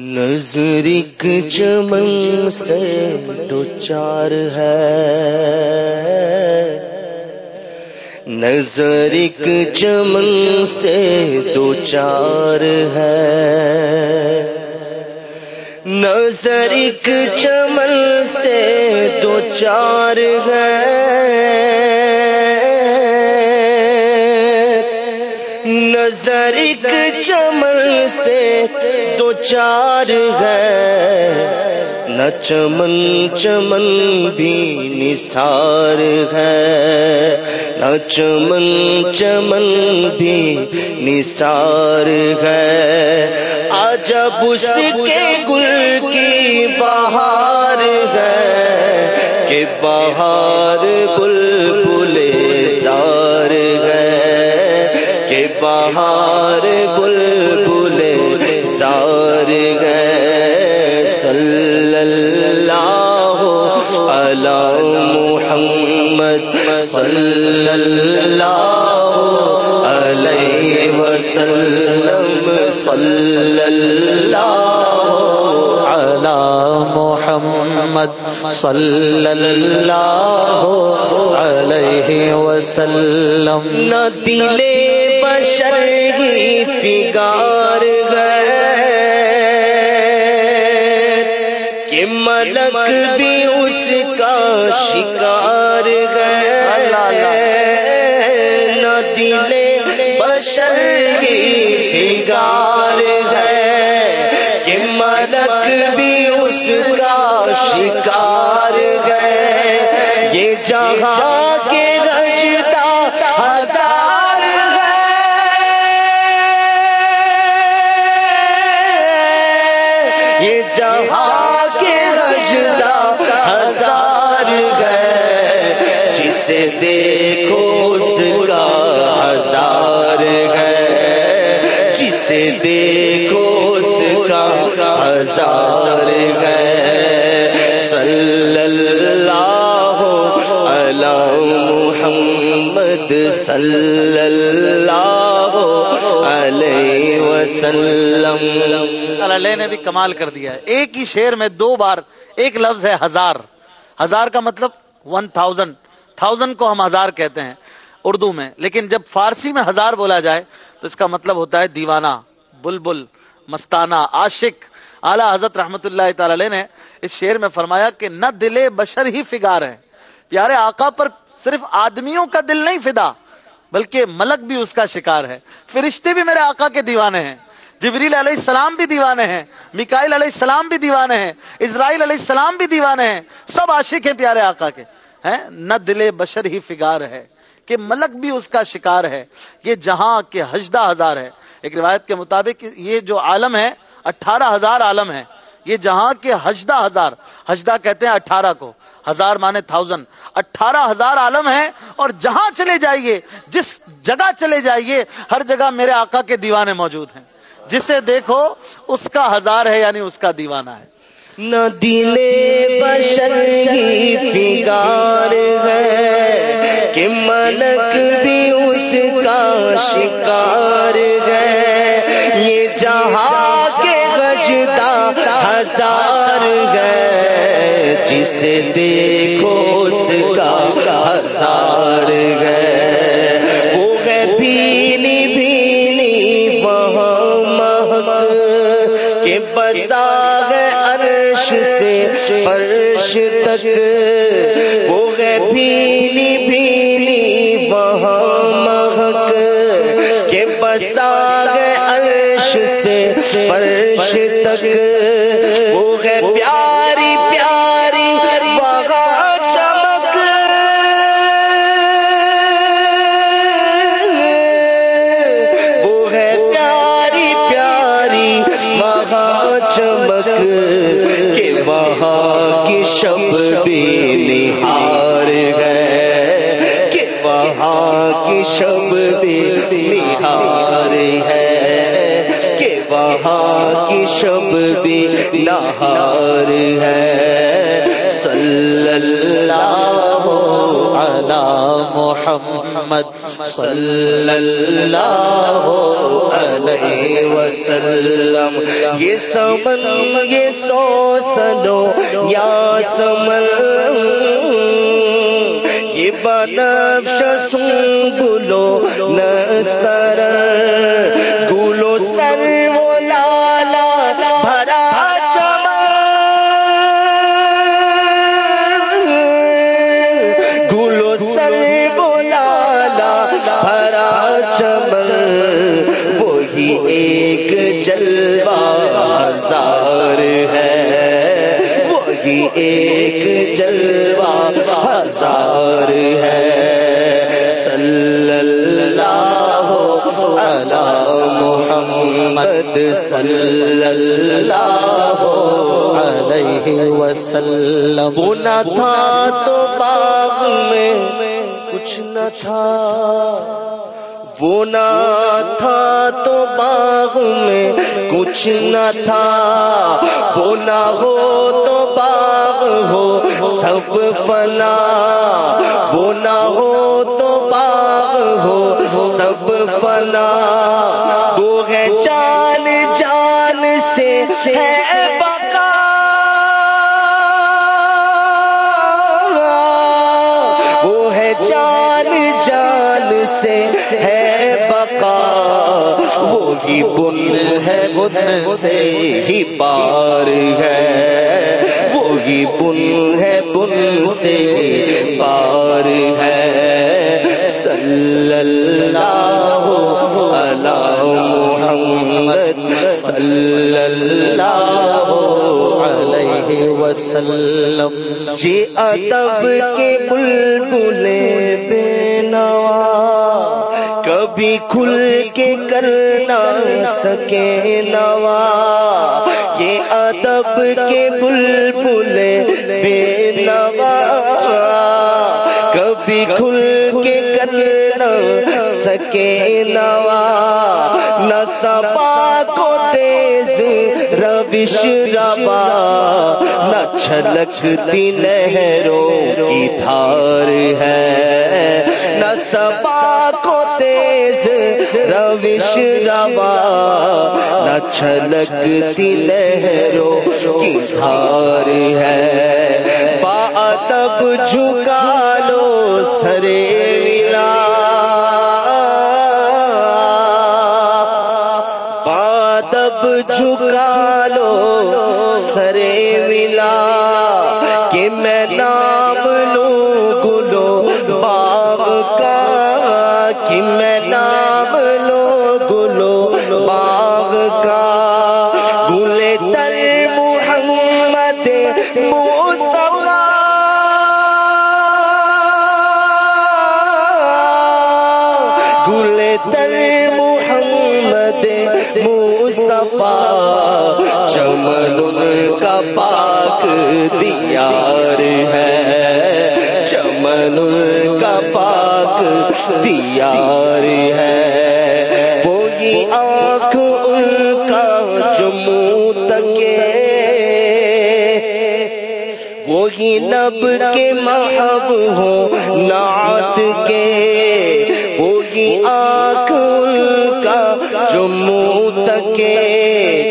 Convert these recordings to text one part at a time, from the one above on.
نظرک چمن سے دو چار ہے۔ نظرک چمن سے دو چار ہے۔ نظرک چمن سے دو چار ہے۔ نظر ایک چمن سے دو چار ہے۔ نہ چمن چمن بھی نثار ہے۔ نہ چمن چمن بھی نثار ہے۔ آج اس کے گل کی بہار ہے کہ بہار بل بلے سار ہے۔ کہ بہار بل صلی اللہ علی محمد صلی اللہ علیہ وسلم صلی اللہ علی محمد صلی اللہ علیہ وسلم. نہ دلے بشر ہی فگار گئے ملک بھی اس کا شکار گئے نہ بشر ہی فگار کہ ملک بھی اس کا شکار گئے یہ جہاں گئے جسے دیکھو اس کا ہزار گئے جسے دیکھو اس کا ہزار گئے صلی اللہ علی محمد، صلی اللہ علیہ وسلم۔ اللہ نے بھی کمال کر دیا ہے۔ ایک ہی شیر میں دو بار ایک لفظ ہے ہزار۔ ہزار کا مطلب ون تھاؤزینڈ تھاؤزینڈ کو ہم ہزار کہتے ہیں اردو میں، لیکن جب فارسی میں ہزار بولا جائے تو اس کا مطلب ہوتا ہے دیوانہ، بلبل، مستانہ، عاشق۔ اعلی حضرت رحمت اللہ تعالی نے اس شعر میں فرمایا کہ نہ دل بشر ہی فگار ہے۔ پیارے آقا پر صرف آدمیوں کا دل نہیں فدا، بلکہ ملک بھی اس کا شکار ہے۔ فرشتے بھی میرے آقا کے دیوانے ہیں۔ جبریل علیہ السلام بھی دیوانے ہیں۔ مکائل علیہ السلام بھی دیوانے ہیں۔ اسرائیل علیہ السلام بھی دیوانے ہیں۔ سب عاشق ہیں پیارے آقا کے۔ ہیں نہ دل بشر ہی فگار ہے، کہ ملک بھی اس کا شکار ہے، یہ جہاں کے ہجدہ ہزار ہے۔ ایک روایت کے مطابق یہ جو عالم ہے، اٹھارہ ہزار عالم ہے۔ یہ جہاں کے ہجدہ ہزار، ہجدہ کہتے ہیں اٹھارہ کو، ہزار مانے تھاؤزینڈ اٹھارہ ہزار عالم ہے اور جہاں چلے جائیے، جس جگہ چلے جائیے، ہر جگہ میرے آقا کے دیوانے موجود ہیں۔ جسے دیکھو، اس کا ہزار ہے یعنی اس کا دیوانہ ہے۔ نہ دل بشر کی فگار ہے کہ ملک بھی اس کا شکار ہے۔ یہ جہاں کے گجتا ہزار ہے جسے دیکھو اس کا ہزار ہے۔ وہ ہے وہاں کے بسا سے فرش تک وہ ہے پیلی پیلی وہاں مہک کے بسا ہے عرش سے فرش تک وہ ہے پیار کہ وہاں کی شب بھی نہار ہے کہ وہاں کی شب بھی نہار ہے۔ صلی اللہ علی محمد، صلی اللہ علیہ وسلم۔ یہ سمن، یہ سو سنو یا سمن یہ بنفش سنبلو نسر گلو سر وہ لالا بھرا چمن۔ گلو سر وہ لالا بھرا چمن۔ وہی ایک جلوہ ہزار ہے۔ وہی ایک جلوہ ہزار ہے۔ صلی اللہ علی محمد صلی اللہ علیہ وسلم۔ وہ نہ تھا تو باغ میں کچھ نہ تھا۔ وہ نہ تھا تو باغ میں کچھ نہ تھا۔ وہ نہ ہو تو باغ سب فنا، وہ نہ ہو تو باغ ہو، سب فنا۔ وہ ہے جان جان سے، ہے سے ہے بقا، وہی بن ہے، بن سے ہی پار ہے۔ وہی بن ہے، بن سے پار ہے۔ صلی اللہ علی محمد صلی اللہ علیہ وسلم۔ جی ادب کے بلبلے بے نوا۔ کبھی کھل کے کر نہ سکے نوا۔ یہ ادب کے بلبلے بے نوا۔ کبھی کھل کے کر نہ سکے نوا۔ نہ سپا کو تیز روش ربا نہ چھلکتی نہروں کی دھار ہے۔ نہ کو تیز، روش ربا نہ چھلکتی لہروں کی دھار ہے۔ با ادب جھکا لو سرے ویرا پادب جھکا لو سرے ولا کہ میں نام لوں میں نام لوں گلو باغ کا۔ گلے تر محمد مصطفیٰ۔ گلے تر محمد مصطفیٰ۔ چمن کا پاک دیار ہے۔ چمن ان کا پاک دیار ہے۔ وہی آنکھ ان کا جموں تکے۔ وہی نب کے محب ہو نعت کے۔ وہی آنکھ ان کا جو منہ تکے۔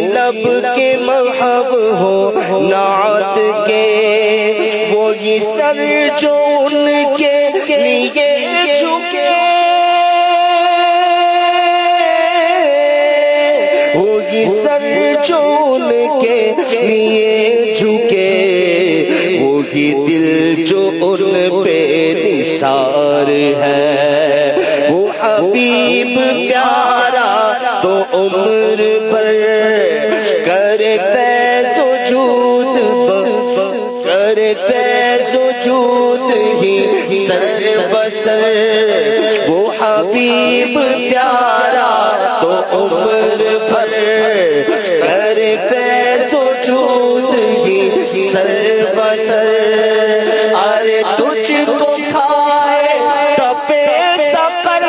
لب کے محب ہو، نعت کے۔ وہی سر جو ان کے لیے جھکے۔ ہوگی سر جو ان کے لیے جھکے۔ وہی دل جو ان پہ نثار ہے۔ وہ حبیب پیارا تو عمر کرے فیض وجود کرے فیض وجود ہی سر بسر وہ حبیب پیارا تو عمر پر کرے فیض وجود ہی سر بسر ارے تجھ کو کھائے تپے سفر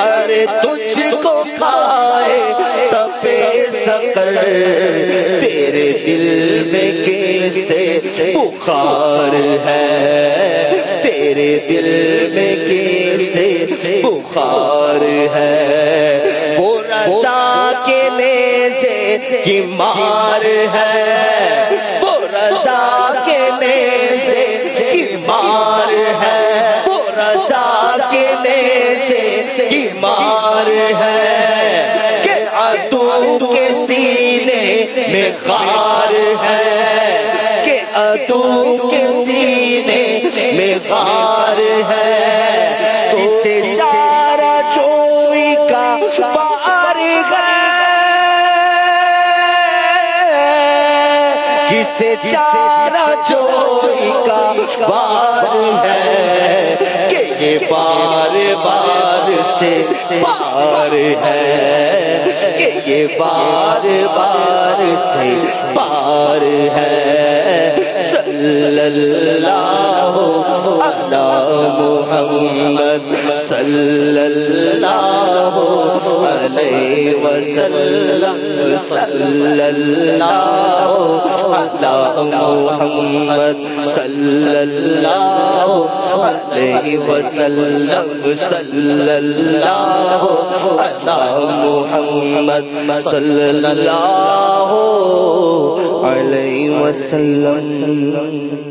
ارے تجھ کو تیرے دل میں کیسے بخار ہے؟ تیرے دل میں کیسے بخار ہے؟ وہ رضا کے نیزے کی مار ہے۔ وہ رضا کے نیزے کی مار ہے۔ وہ رضا کے نیزے کی مار ہے۔ کہ کے سینے میں غار ہے کہ ادو کے سینے میں غار ہے تو سے چوئی کا پار ہے۔ کسے چارا چوئی کا بار ہے کہ یہ بار بار سے پار ہے کہ یہ بار بار سے پار ہے۔ صلی اللہ علی محمد صلی اللہ علیہ وسلم صلی اللہ علی محمد صلی اللہ علیہ وسلم صلی اللہ علی محمد صلی اللہ علیہ وسلم۔